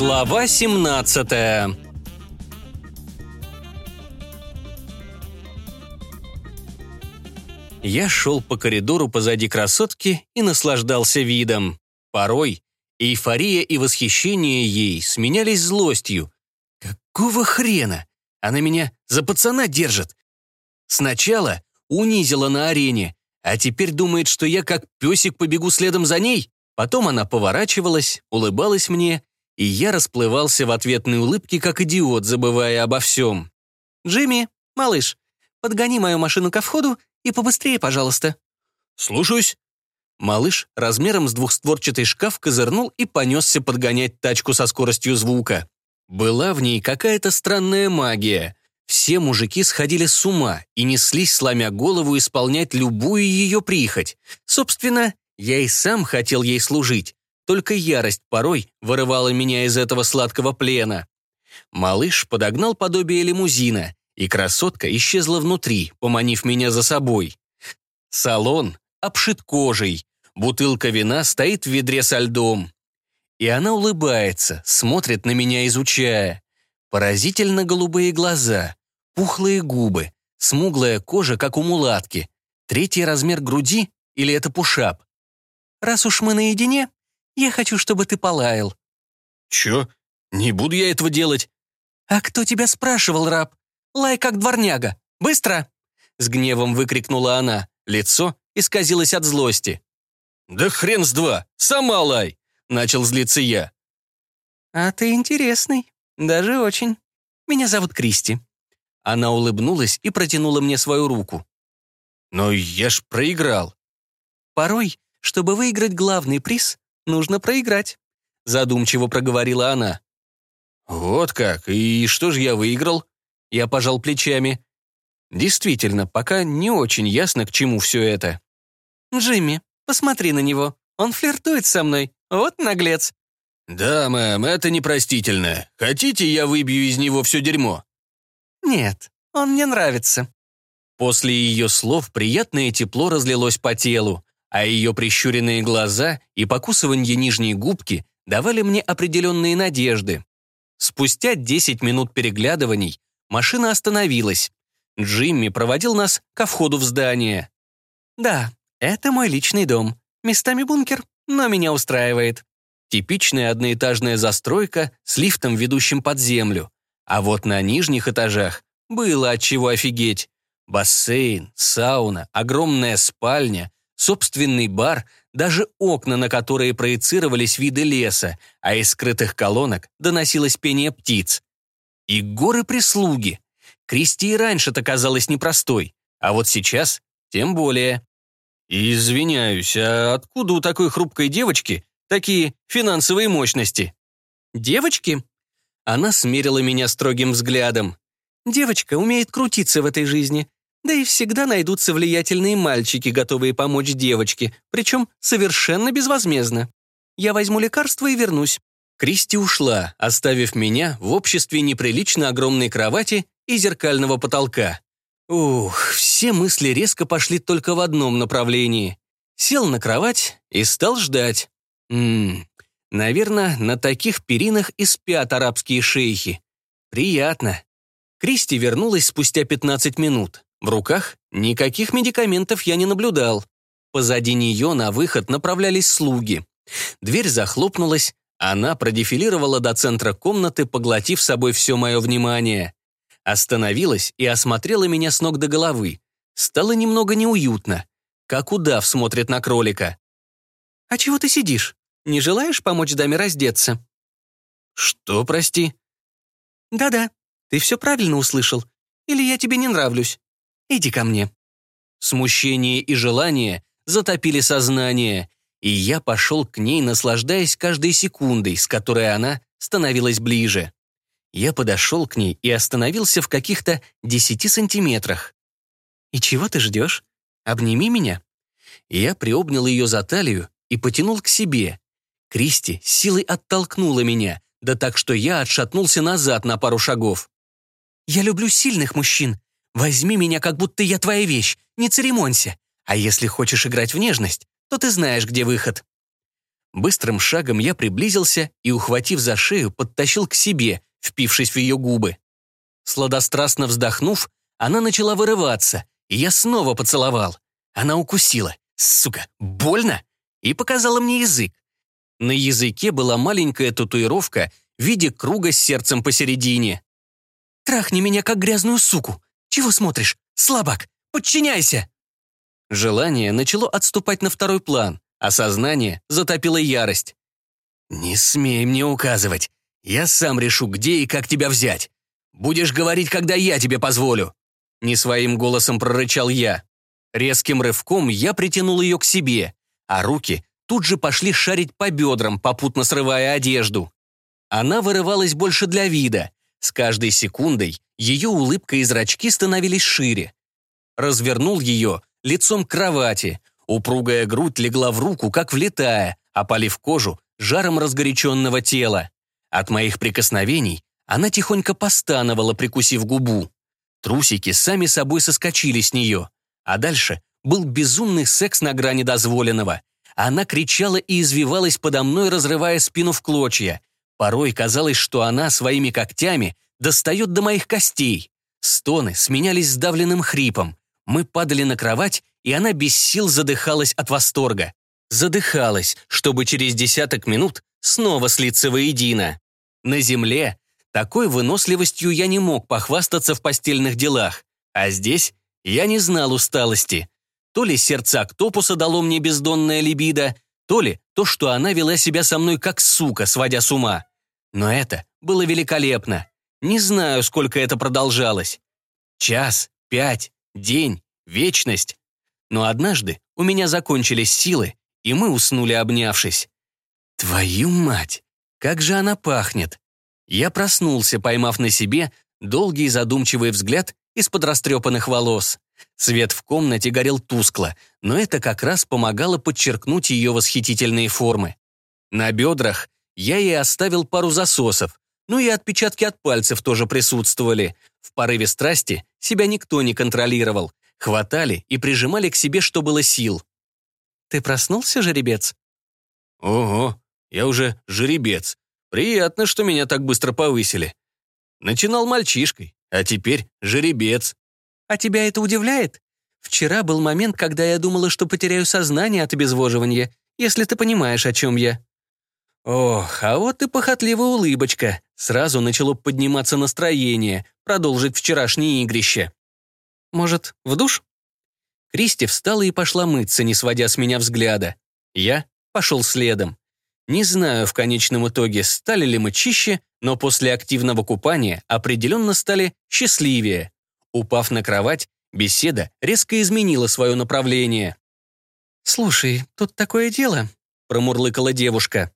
Глава 17 Я шел по коридору позади красотки и наслаждался видом. Порой эйфория и восхищение ей сменялись злостью. Какого хрена? Она меня за пацана держит. Сначала унизила на арене, а теперь думает, что я как песик побегу следом за ней. Потом она поворачивалась, улыбалась мне, и я расплывался в ответной улыбке, как идиот, забывая обо всем. «Джимми, малыш, подгони мою машину ко входу и побыстрее, пожалуйста». «Слушаюсь». Малыш размером с двухстворчатый шкаф козырнул и понесся подгонять тачку со скоростью звука. Была в ней какая-то странная магия. Все мужики сходили с ума и неслись, сломя голову, исполнять любую ее прихоть. Собственно, я и сам хотел ей служить, только ярость порой вырывала меня из этого сладкого плена. Малыш подогнал подобие лимузина, и красотка исчезла внутри, поманив меня за собой. Салон обшит кожей, бутылка вина стоит в ведре со льдом. И она улыбается, смотрит на меня, изучая. Поразительно голубые глаза, пухлые губы, смуглая кожа, как у мулатки. Третий размер груди или это пушап? Раз уж мы наедине, я хочу, чтобы ты полаял». «Чё? Не буду я этого делать». «А кто тебя спрашивал, раб? Лай как дворняга. Быстро!» С гневом выкрикнула она. Лицо исказилось от злости. «Да хрен с два! Сама лай!» Начал злиться я. «А ты интересный. Даже очень. Меня зовут Кристи». Она улыбнулась и протянула мне свою руку. «Но я ж проиграл». «Порой чтобы выиграть главный приз, нужно проиграть», — задумчиво проговорила она. «Вот как? И что же я выиграл?» Я пожал плечами. «Действительно, пока не очень ясно, к чему все это». «Джимми, посмотри на него. Он флиртует со мной. Вот наглец». «Да, мэм, это непростительно. Хотите, я выбью из него все дерьмо?» «Нет, он мне нравится». После ее слов приятное тепло разлилось по телу а ее прищуренные глаза и покусывание нижней губки давали мне определенные надежды. Спустя 10 минут переглядываний машина остановилась. Джимми проводил нас ко входу в здание. «Да, это мой личный дом. Местами бункер, но меня устраивает. Типичная одноэтажная застройка с лифтом, ведущим под землю. А вот на нижних этажах было от чего офигеть. Бассейн, сауна, огромная спальня, собственный бар, даже окна, на которые проецировались виды леса, а из скрытых колонок доносилось пение птиц. И горы прислуги. Кристи и раньше-то казалась непростой, а вот сейчас тем более. «Извиняюсь, а откуда у такой хрупкой девочки такие финансовые мощности?» «Девочки?» Она смерила меня строгим взглядом. «Девочка умеет крутиться в этой жизни, да и всегда найдутся влиятельные мальчики, готовые помочь девочке, причем совершенно безвозмездно. Я возьму лекарство и вернусь». Кристи ушла, оставив меня в обществе неприлично огромной кровати и зеркального потолка. Ух, все мысли резко пошли только в одном направлении. Сел на кровать и стал ждать. Ммм, наверное, на таких перинах и спят арабские шейхи. Приятно. Кристи вернулась спустя 15 минут. В руках никаких медикаментов я не наблюдал. Позади нее на выход направлялись слуги. Дверь захлопнулась, она продефилировала до центра комнаты, поглотив собой все мое внимание. Остановилась и осмотрела меня с ног до головы. Стало немного неуютно. Как удав смотрит на кролика. «А чего ты сидишь? Не желаешь помочь даме раздеться?» «Что, прости?» «Да-да, ты все правильно услышал. Или я тебе не нравлюсь?» Иди ко мне». Смущение и желание затопили сознание, и я пошел к ней, наслаждаясь каждой секундой, с которой она становилась ближе. Я подошел к ней и остановился в каких-то десяти сантиметрах. «И чего ты ждешь? Обними меня». Я приобнял ее за талию и потянул к себе. Кристи силой оттолкнула меня, да так, что я отшатнулся назад на пару шагов. «Я люблю сильных мужчин, Возьми меня, как будто я твоя вещь, не церемонься. А если хочешь играть в нежность, то ты знаешь, где выход». Быстрым шагом я приблизился и, ухватив за шею, подтащил к себе, впившись в ее губы. Сладострастно вздохнув, она начала вырываться, и я снова поцеловал. Она укусила. Сука, больно? И показала мне язык. На языке была маленькая татуировка в виде круга с сердцем посередине. «Трахни меня, как грязную суку! Чего смотришь? Слабак! Подчиняйся!» Желание начало отступать на второй план, а сознание затопило ярость. «Не смей мне указывать. Я сам решу, где и как тебя взять. Будешь говорить, когда я тебе позволю». Не своим голосом прорычал я. Резким рывком я притянул ее к себе, а руки тут же пошли шарить по бедрам, попутно срывая одежду. Она вырывалась больше для вида. С каждой секундой ее улыбка и зрачки становились шире. Развернул ее лицом к кровати. Упругая грудь легла в руку, как влетая, опалив кожу жаром разгоряченного тела. От моих прикосновений она тихонько постановала, прикусив губу. Трусики сами собой соскочили с нее. А дальше был безумный секс на грани дозволенного. Она кричала и извивалась подо мной, разрывая спину в клочья. Порой казалось, что она своими когтями достает до моих костей. Стоны сменялись сдавленным хрипом. Мы падали на кровать, и она без сил задыхалась от восторга. Задыхалась, чтобы через десяток минут снова слиться воедино. На земле такой выносливостью я не мог похвастаться в постельных делах, а здесь я не знал усталости. То ли сердце октопуса дало мне бездонная либидо, то ли то, что она вела себя со мной как сука, сводя с ума. Но это было великолепно. Не знаю, сколько это продолжалось. Час, пять, день, вечность. Но однажды у меня закончились силы, и мы уснули, обнявшись. Твою мать! Как же она пахнет! Я проснулся, поймав на себе долгий задумчивый взгляд из-под растрепанных волос. Свет в комнате горел тускло, но это как раз помогало подчеркнуть ее восхитительные формы. На бедрах я ей оставил пару засосов, ну и отпечатки от пальцев тоже присутствовали. В порыве страсти себя никто не контролировал. Хватали и прижимали к себе, что было сил. «Ты проснулся, жеребец?» «Ого, я уже жеребец. Приятно, что меня так быстро повысили. Начинал мальчишкой, а теперь жеребец. А тебя это удивляет? Вчера был момент, когда я думала, что потеряю сознание от обезвоживания, если ты понимаешь, о чем я. Ох, а вот и похотливая улыбочка. Сразу начало подниматься настроение, продолжить вчерашнее игрище. Может, в душ? Кристи встала и пошла мыться, не сводя с меня взгляда. Я пошел следом. Не знаю в конечном итоге, стали ли мы чище, но после активного купания определенно стали счастливее. Упав на кровать, беседа резко изменила свое направление. «Слушай, тут такое дело», — промурлыкала девушка.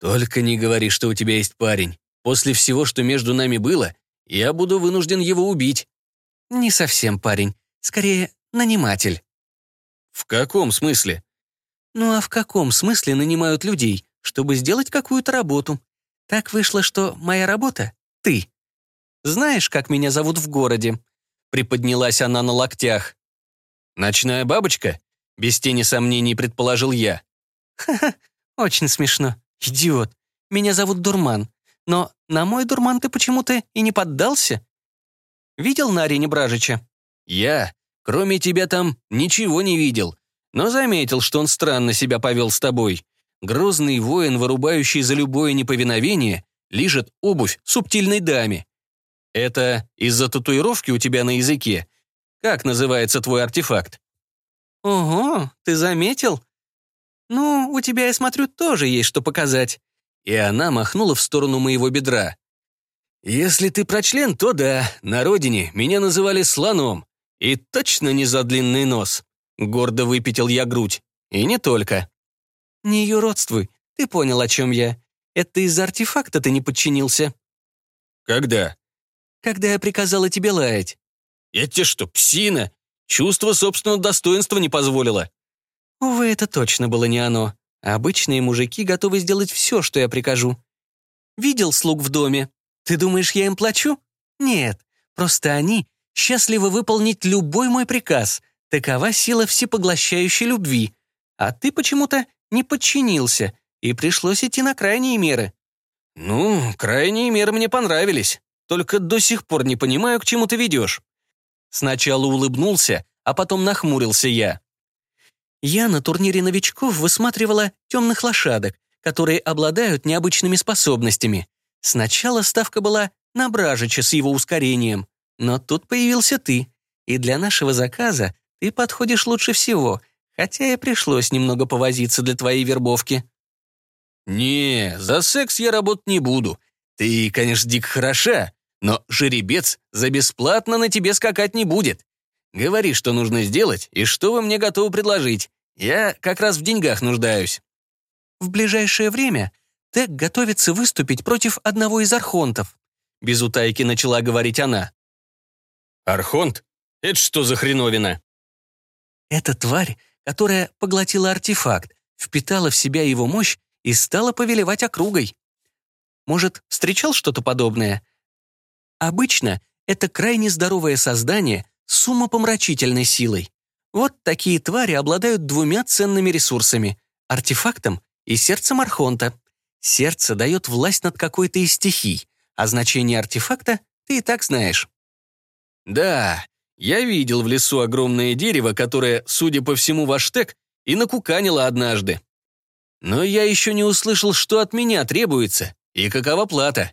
«Только не говори, что у тебя есть парень. После всего, что между нами было, я буду вынужден его убить». «Не совсем парень. Скорее, наниматель». «В каком смысле?» Ну а в каком смысле нанимают людей, чтобы сделать какую-то работу? Так вышло, что моя работа — ты. Знаешь, как меня зовут в городе?» Приподнялась она на локтях. «Ночная бабочка?» Без тени сомнений предположил я. «Ха-ха, очень смешно. Идиот. Меня зовут Дурман. Но на мой дурман ты почему-то и не поддался. Видел на арене Бражича?» «Я, кроме тебя там, ничего не видел но заметил, что он странно себя повел с тобой. Грозный воин, вырубающий за любое неповиновение, лижет обувь субтильной даме. Это из-за татуировки у тебя на языке? Как называется твой артефакт? Ого, ты заметил? Ну, у тебя, я смотрю, тоже есть что показать. И она махнула в сторону моего бедра. Если ты про член, то да, на родине меня называли слоном. И точно не за длинный нос. Гордо выпятил я грудь. И не только. «Не юродствуй. Ты понял, о чем я. Это из-за артефакта ты не подчинился». «Когда?» «Когда я приказала тебе лаять». «Я тебе что, псина? Чувство собственного достоинства не позволило». Увы, это точно было не оно. Обычные мужики готовы сделать все, что я прикажу. Видел слуг в доме? Ты думаешь, я им плачу? Нет, просто они счастливы выполнить любой мой приказ, Такова сила всепоглощающей любви. А ты почему-то не подчинился, и пришлось идти на крайние меры. Ну, крайние меры мне понравились, только до сих пор не понимаю, к чему ты ведешь. Сначала улыбнулся, а потом нахмурился я. Я на турнире новичков высматривала темных лошадок, которые обладают необычными способностями. Сначала ставка была на Бражича с его ускорением, но тут появился ты, и для нашего заказа ты подходишь лучше всего, хотя и пришлось немного повозиться для твоей вербовки». «Не, за секс я работать не буду. Ты, конечно, дико хороша, но жеребец за бесплатно на тебе скакать не будет. Говори, что нужно сделать и что вы мне готовы предложить. Я как раз в деньгах нуждаюсь». В ближайшее время Тек готовится выступить против одного из архонтов. Без утайки начала говорить она. «Архонт? Это что за хреновина?» «Это тварь, которая поглотила артефакт, впитала в себя его мощь и стала повелевать округой. Может, встречал что-то подобное? Обычно это крайне здоровое создание с умопомрачительной силой. Вот такие твари обладают двумя ценными ресурсами — артефактом и сердцем Архонта. Сердце дает власть над какой-то из стихий, а значение артефакта ты и так знаешь. Да, я видел в лесу огромное дерево, которое, судя по всему, ваш тек и накуканило однажды. Но я еще не услышал, что от меня требуется и какова плата.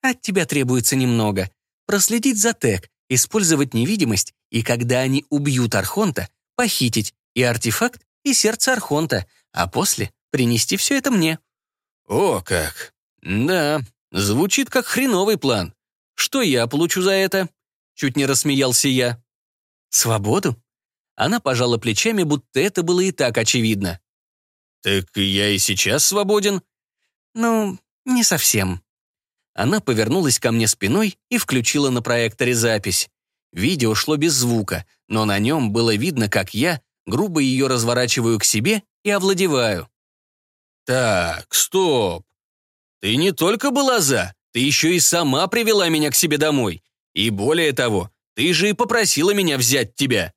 От тебя требуется немного. Проследить за Тек, использовать невидимость, и когда они убьют Архонта, похитить и артефакт, и сердце Архонта, а после принести все это мне. О, как! Да, звучит как хреновый план. Что я получу за это? Чуть не рассмеялся я. «Свободу?» Она пожала плечами, будто это было и так очевидно. «Так я и сейчас свободен?» «Ну, не совсем». Она повернулась ко мне спиной и включила на проекторе запись. Видео шло без звука, но на нем было видно, как я грубо ее разворачиваю к себе и овладеваю. «Так, стоп. Ты не только была за, ты еще и сама привела меня к себе домой. И более того, ты же и попросила меня взять тебя».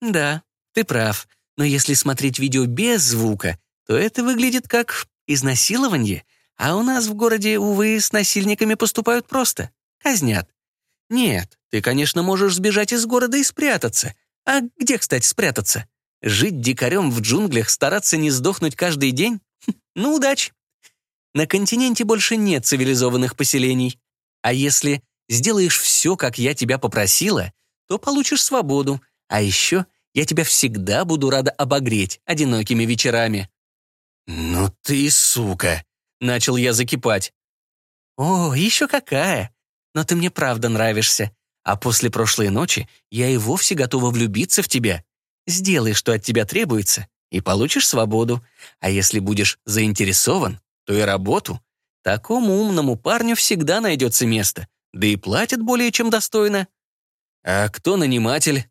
«Да, ты прав. Но если смотреть видео без звука, то это выглядит как изнасилование. А у нас в городе, увы, с насильниками поступают просто. Казнят. Нет, ты, конечно, можешь сбежать из города и спрятаться. А где, кстати, спрятаться? Жить дикарем в джунглях, стараться не сдохнуть каждый день? Хм, ну, удачи. На континенте больше нет цивилизованных поселений. А если сделаешь все, как я тебя попросила, то получишь свободу. А еще я тебя всегда буду рада обогреть одинокими вечерами». «Ну ты сука!» — начал я закипать. «О, еще какая! Но ты мне правда нравишься. А после прошлой ночи я и вовсе готова влюбиться в тебя. Сделай, что от тебя требуется, и получишь свободу. А если будешь заинтересован, то и работу. Такому умному парню всегда найдется место да и платят более чем достойно. А кто наниматель?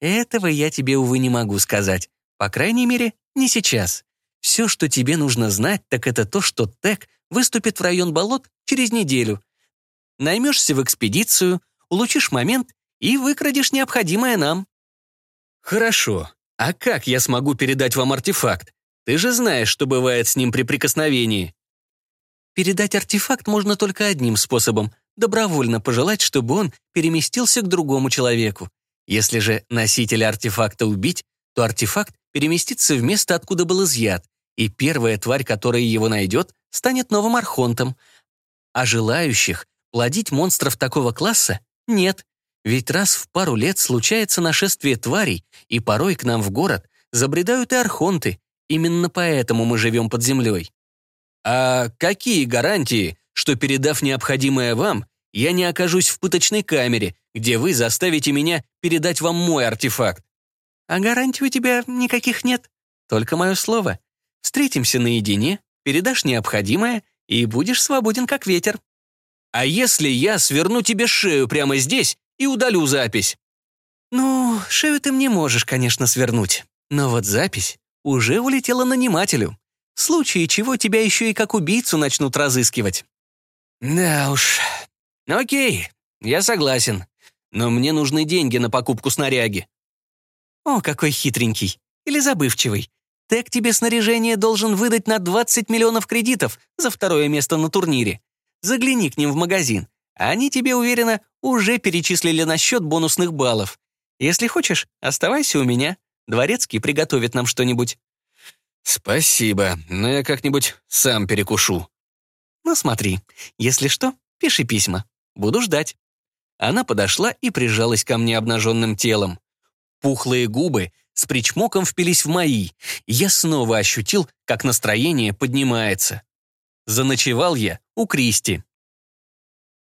Этого я тебе, увы, не могу сказать. По крайней мере, не сейчас. Все, что тебе нужно знать, так это то, что ТЭК выступит в район болот через неделю. Наймешься в экспедицию, улучшишь момент и выкрадешь необходимое нам. Хорошо. А как я смогу передать вам артефакт? Ты же знаешь, что бывает с ним при прикосновении. Передать артефакт можно только одним способом добровольно пожелать, чтобы он переместился к другому человеку. Если же носителя артефакта убить, то артефакт переместится в место, откуда был изъят, и первая тварь, которая его найдет, станет новым архонтом. А желающих плодить монстров такого класса нет, ведь раз в пару лет случается нашествие тварей, и порой к нам в город забредают и архонты. Именно поэтому мы живем под землей. А какие гарантии, что, передав необходимое вам, я не окажусь в пыточной камере, где вы заставите меня передать вам мой артефакт. А гарантий у тебя никаких нет. Только мое слово. Встретимся наедине, передашь необходимое и будешь свободен, как ветер. А если я сверну тебе шею прямо здесь и удалю запись? Ну, шею ты мне можешь, конечно, свернуть. Но вот запись уже улетела нанимателю. В случае чего тебя еще и как убийцу начнут разыскивать. Да уж. Окей, я согласен. Но мне нужны деньги на покупку снаряги. О, какой хитренький. Или забывчивый. ТЭК тебе снаряжение должен выдать на 20 миллионов кредитов за второе место на турнире. Загляни к ним в магазин. Они тебе, уверенно, уже перечислили на счет бонусных баллов. Если хочешь, оставайся у меня. Дворецкий приготовит нам что-нибудь». «Спасибо, но я как-нибудь сам перекушу». «Ну смотри, если что, пиши письма. Буду ждать». Она подошла и прижалась ко мне обнаженным телом. Пухлые губы с причмоком впились в мои, и я снова ощутил, как настроение поднимается. Заночевал я у Кристи.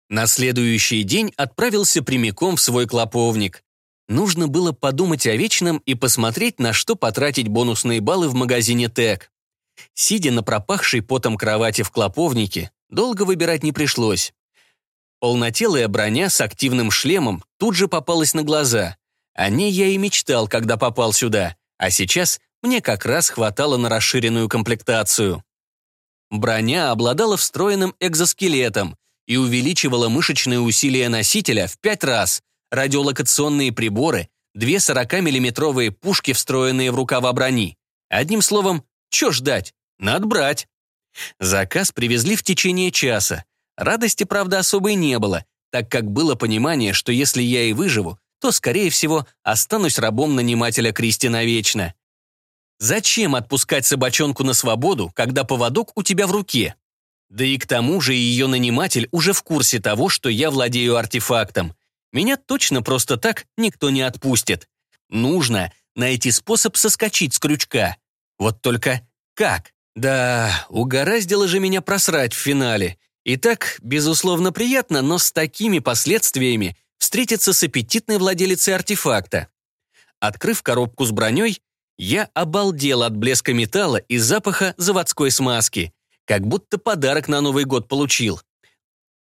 На следующий день отправился прямиком в свой клоповник. Нужно было подумать о вечном и посмотреть, на что потратить бонусные баллы в магазине ТЭК. Сидя на пропахшей потом кровати в клоповнике, долго выбирать не пришлось. Полнотелая броня с активным шлемом тут же попалась на глаза. О ней я и мечтал, когда попал сюда, а сейчас мне как раз хватало на расширенную комплектацию. Броня обладала встроенным экзоскелетом и увеличивала мышечные усилия носителя в пять раз, радиолокационные приборы, две 40-миллиметровые пушки, встроенные в рукава брони. Одним словом, чё ждать? Надо брать. Заказ привезли в течение часа. Радости, правда, особой не было, так как было понимание, что если я и выживу, то, скорее всего, останусь рабом нанимателя Кристи навечно. Зачем отпускать собачонку на свободу, когда поводок у тебя в руке? Да и к тому же ее наниматель уже в курсе того, что я владею артефактом. Меня точно просто так никто не отпустит. Нужно найти способ соскочить с крючка. Вот только как? Да, угораздило же меня просрать в финале. И так, безусловно, приятно, но с такими последствиями встретиться с аппетитной владелицей артефакта. Открыв коробку с броней, я обалдел от блеска металла и запаха заводской смазки, как будто подарок на Новый год получил.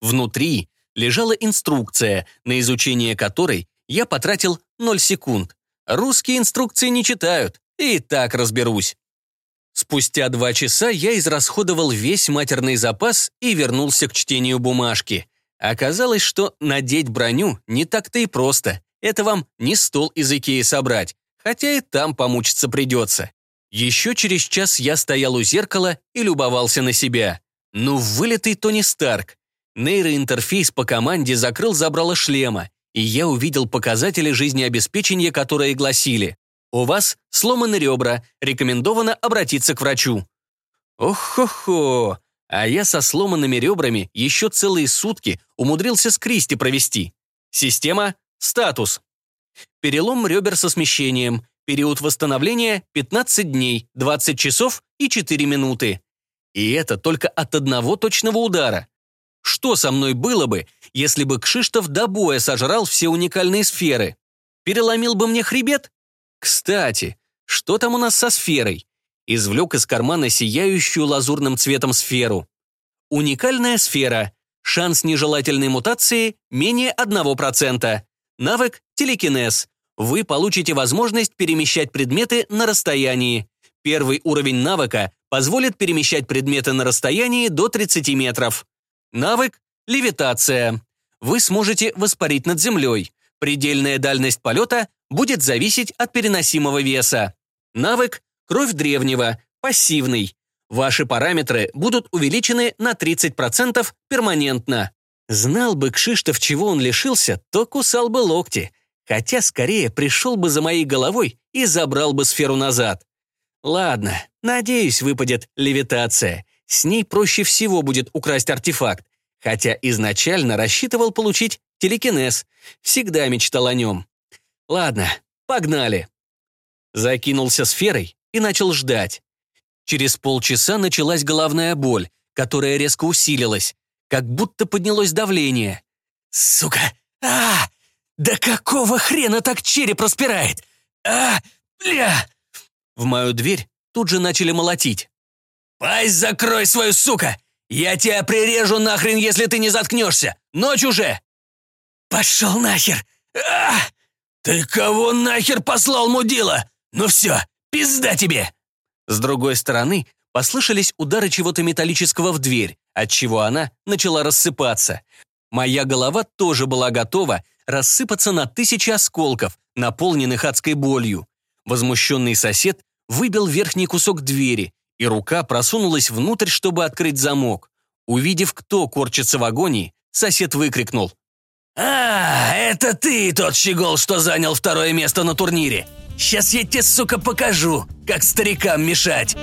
Внутри лежала инструкция, на изучение которой я потратил 0 секунд. Русские инструкции не читают, и так разберусь. Спустя два часа я израсходовал весь матерный запас и вернулся к чтению бумажки. Оказалось, что надеть броню не так-то и просто. Это вам не стол из Икеи собрать, хотя и там помучиться придется. Еще через час я стоял у зеркала и любовался на себя. Ну, вылитый Тони Старк. Нейроинтерфейс по команде закрыл забрало шлема, и я увидел показатели жизнеобеспечения, которые гласили «У вас сломаны ребра, рекомендовано обратиться к врачу». Ох-хо-хо, а я со сломанными ребрами еще целые сутки умудрился с Кристи провести. Система «Статус». Перелом ребер со смещением. Период восстановления 15 дней, 20 часов и 4 минуты. И это только от одного точного удара. Что со мной было бы, если бы Кшиштов до боя сожрал все уникальные сферы? Переломил бы мне хребет? Кстати, что там у нас со сферой? Извлек из кармана сияющую лазурным цветом сферу. Уникальная сфера. Шанс нежелательной мутации менее 1%. Навык телекинез. Вы получите возможность перемещать предметы на расстоянии. Первый уровень навыка позволит перемещать предметы на расстоянии до 30 метров. Навык – левитация. Вы сможете воспарить над землей. Предельная дальность полета будет зависеть от переносимого веса. Навык – кровь древнего, пассивный. Ваши параметры будут увеличены на 30% перманентно. Знал бы Кшиштов, чего он лишился, то кусал бы локти. Хотя скорее пришел бы за моей головой и забрал бы сферу назад. Ладно, надеюсь, выпадет левитация. С ней проще всего будет украсть артефакт, хотя изначально рассчитывал получить телекинез. Всегда мечтал о нем. Ладно, погнали. Закинулся сферой и начал ждать. Через полчаса началась головная боль, которая резко усилилась, как будто поднялось давление. «Сука! А! Да какого хрена так череп распирает? А! Бля!» В мою дверь тут же начали молотить. «Пасть закрой свою, сука! Я тебя прирежу нахрен, если ты не заткнешься! Ночь уже!» «Пошел нахер! А! Ты кого нахер послал, мудила? Ну все, пизда тебе!» С другой стороны послышались удары чего-то металлического в дверь, отчего она начала рассыпаться. Моя голова тоже была готова рассыпаться на тысячи осколков, наполненных адской болью. Возмущенный сосед выбил верхний кусок двери, и рука просунулась внутрь, чтобы открыть замок. Увидев, кто корчится в агонии, сосед выкрикнул. «А, это ты, тот щегол, что занял второе место на турнире! Сейчас я тебе, сука, покажу, как старикам мешать!»